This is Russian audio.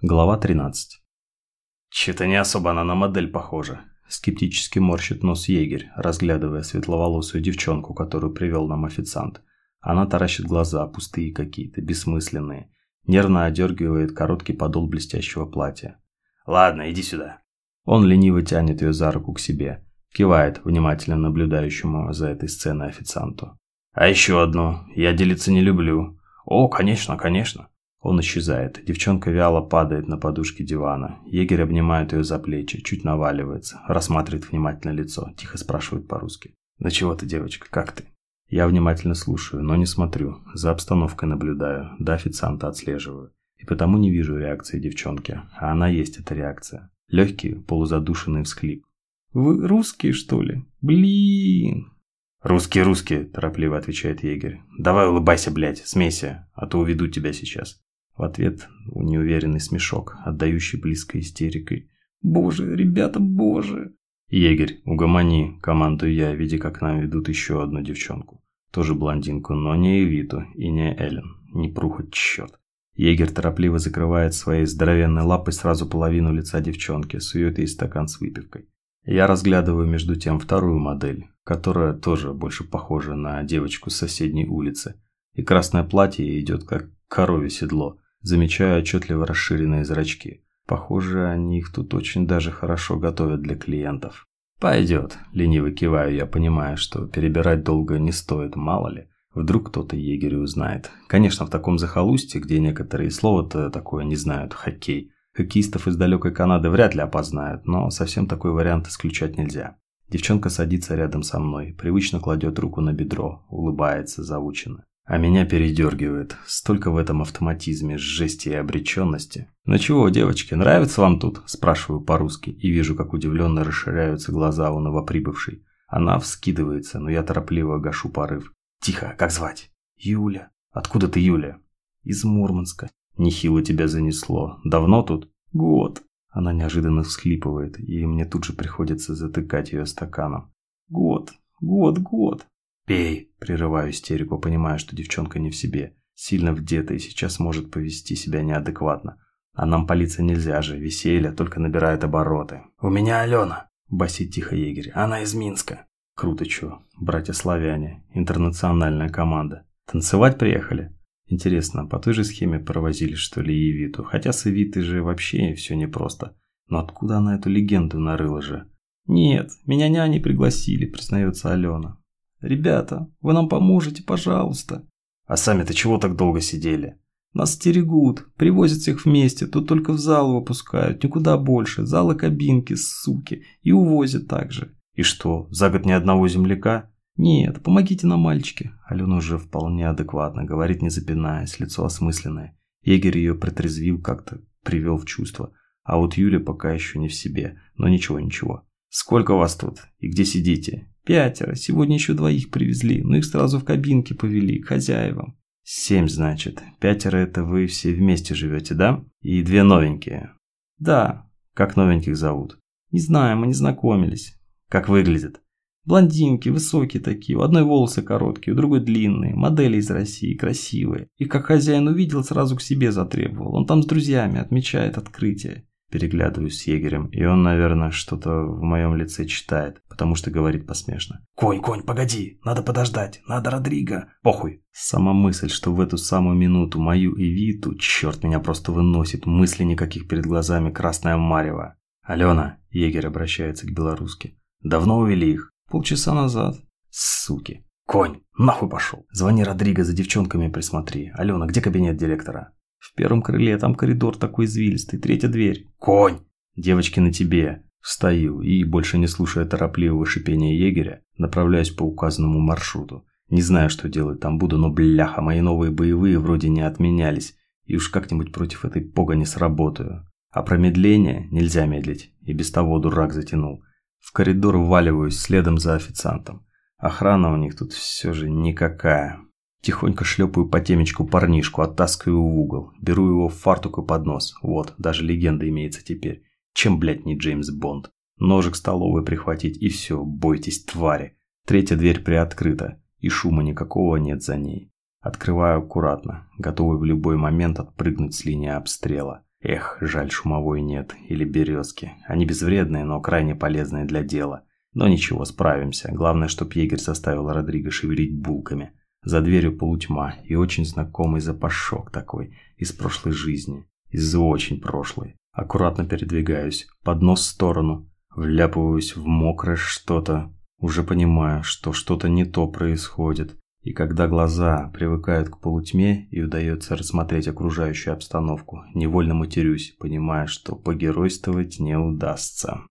Глава 13. «Че-то не особо она на модель похожа», – скептически морщит нос егерь, разглядывая светловолосую девчонку, которую привел нам официант. Она таращит глаза, пустые какие-то, бессмысленные. Нервно одергивает короткий подол блестящего платья. «Ладно, иди сюда». Он лениво тянет ее за руку к себе, кивает внимательно наблюдающему за этой сценой официанту. «А еще одну. Я делиться не люблю». «О, конечно, конечно». Он исчезает. Девчонка вяло падает на подушке дивана. Егерь обнимает ее за плечи, чуть наваливается, рассматривает внимательно лицо, тихо спрашивает по-русски. «Ну чего ты, девочка, как ты?» Я внимательно слушаю, но не смотрю. За обстановкой наблюдаю, до официанта отслеживаю. И потому не вижу реакции девчонки. А она есть, эта реакция. Легкий, полузадушенный всхлип. «Вы русские, что ли? Блин!» «Русские, русские!» – торопливо отвечает егерь. «Давай улыбайся, блядь, смейся, а то уведу тебя сейчас». В ответ неуверенный смешок, отдающий близкой истерикой. «Боже, ребята, боже!» «Егерь, угомони!» – командую я, видя, как нам ведут еще одну девчонку. Тоже блондинку, но не Эвиту и не Эллен. Не прухоть, черт. Егерь торопливо закрывает своей здоровенной лапой сразу половину лица девчонки, сует ей стакан с выпивкой. Я разглядываю между тем вторую модель, которая тоже больше похожа на девочку с соседней улицы. И красное платье идет как коровье седло – Замечаю отчетливо расширенные зрачки. Похоже, они их тут очень даже хорошо готовят для клиентов. «Пойдет», – лениво киваю я, понимая, что перебирать долго не стоит, мало ли. Вдруг кто-то егеря узнает. Конечно, в таком захолустье, где некоторые слова-то такое не знают, хоккей. Хоккеистов из далекой Канады вряд ли опознают, но совсем такой вариант исключать нельзя. Девчонка садится рядом со мной, привычно кладет руку на бедро, улыбается заученно. А меня передергивает. Столько в этом автоматизме, жести и обреченности. «Ну чего, девочки, нравится вам тут?» – спрашиваю по-русски и вижу, как удивленно расширяются глаза у новоприбывшей. Она вскидывается, но я торопливо гашу порыв. «Тихо, как звать?» «Юля». «Откуда ты, Юля?» «Из Мурманска». «Нехило тебя занесло. Давно тут?» «Год». Она неожиданно всхлипывает, и мне тут же приходится затыкать ее стаканом. «Год, год, год». «Пей!» – прерываю истерику, понимая, что девчонка не в себе. Сильно вдета и сейчас может повести себя неадекватно. А нам палиться нельзя же, веселье только набирает обороты. «У меня Алена!» – басит тихо егерь. «Она из Минска!» Круто чё, братья-славяне, интернациональная команда. Танцевать приехали? Интересно, по той же схеме провозили, что ли, Евиту? Хотя с Евитой же вообще все непросто. Но откуда она эту легенду нарыла же? «Нет, меня няни пригласили», – признается Алена. «Ребята, вы нам поможете, пожалуйста». «А сами-то чего так долго сидели?» «Нас стерегут, привозят всех вместе, тут только в зал выпускают, никуда больше, залы кабинки, суки, и увозят также». «И что, за год ни одного земляка?» «Нет, помогите нам, мальчики». Алена уже вполне адекватно, говорит не запинаясь, лицо осмысленное. Егерь ее протрезвил как-то, привел в чувство. А вот Юля пока еще не в себе, но ничего-ничего. «Сколько вас тут? И где сидите? Пятеро. Сегодня еще двоих привезли, но их сразу в кабинке повели, к хозяевам. Семь, значит. Пятеро это вы все вместе живете, да? И две новенькие. Да. Как новеньких зовут? Не знаю, мы не знакомились. Как выглядят? Блондинки, высокие такие, у одной волосы короткие, у другой длинные, модели из России, красивые. И как хозяин увидел, сразу к себе затребовал. Он там с друзьями отмечает открытие. Переглядываюсь с егерем, и он, наверное, что-то в моем лице читает, потому что говорит посмешно. «Конь, конь, погоди, надо подождать, надо Родриго, похуй». Сама мысль, что в эту самую минуту мою Эвиту, черт меня просто выносит, мысли никаких перед глазами, красная марева. «Алена», — егерь обращается к белоруске, — «давно увели их?» «Полчаса назад». «Суки». «Конь, нахуй пошел. Звони Родриго за девчонками присмотри. Алена, где кабинет директора?» В первом крыле там коридор такой извилистый, третья дверь. Конь! Девочки на тебе. Встаю и, больше не слушая торопливого шипения егеря, направляюсь по указанному маршруту. Не знаю, что делать там буду, но бляха, мои новые боевые вроде не отменялись, и уж как-нибудь против этой погони сработаю. А промедление нельзя медлить, и без того дурак затянул. В коридор вваливаюсь следом за официантом. Охрана у них тут все же никакая. Тихонько шлепаю по темечку парнишку, оттаскиваю в угол. Беру его в фартук и под нос. Вот, даже легенда имеется теперь. Чем, блядь, не Джеймс Бонд? Ножик столовый прихватить и все, бойтесь, твари. Третья дверь приоткрыта, и шума никакого нет за ней. Открываю аккуратно, готовый в любой момент отпрыгнуть с линии обстрела. Эх, жаль, шумовой нет. Или березки. Они безвредные, но крайне полезные для дела. Но ничего, справимся. Главное, чтоб егерь заставил Родриго шевелить булками. За дверью полутьма и очень знакомый запашок такой из прошлой жизни. Из очень прошлой. Аккуратно передвигаюсь, под нос в сторону, вляпываюсь в мокрое что-то, уже понимая, что что-то не то происходит. И когда глаза привыкают к полутьме и удается рассмотреть окружающую обстановку, невольно матерюсь, понимая, что погеройствовать не удастся.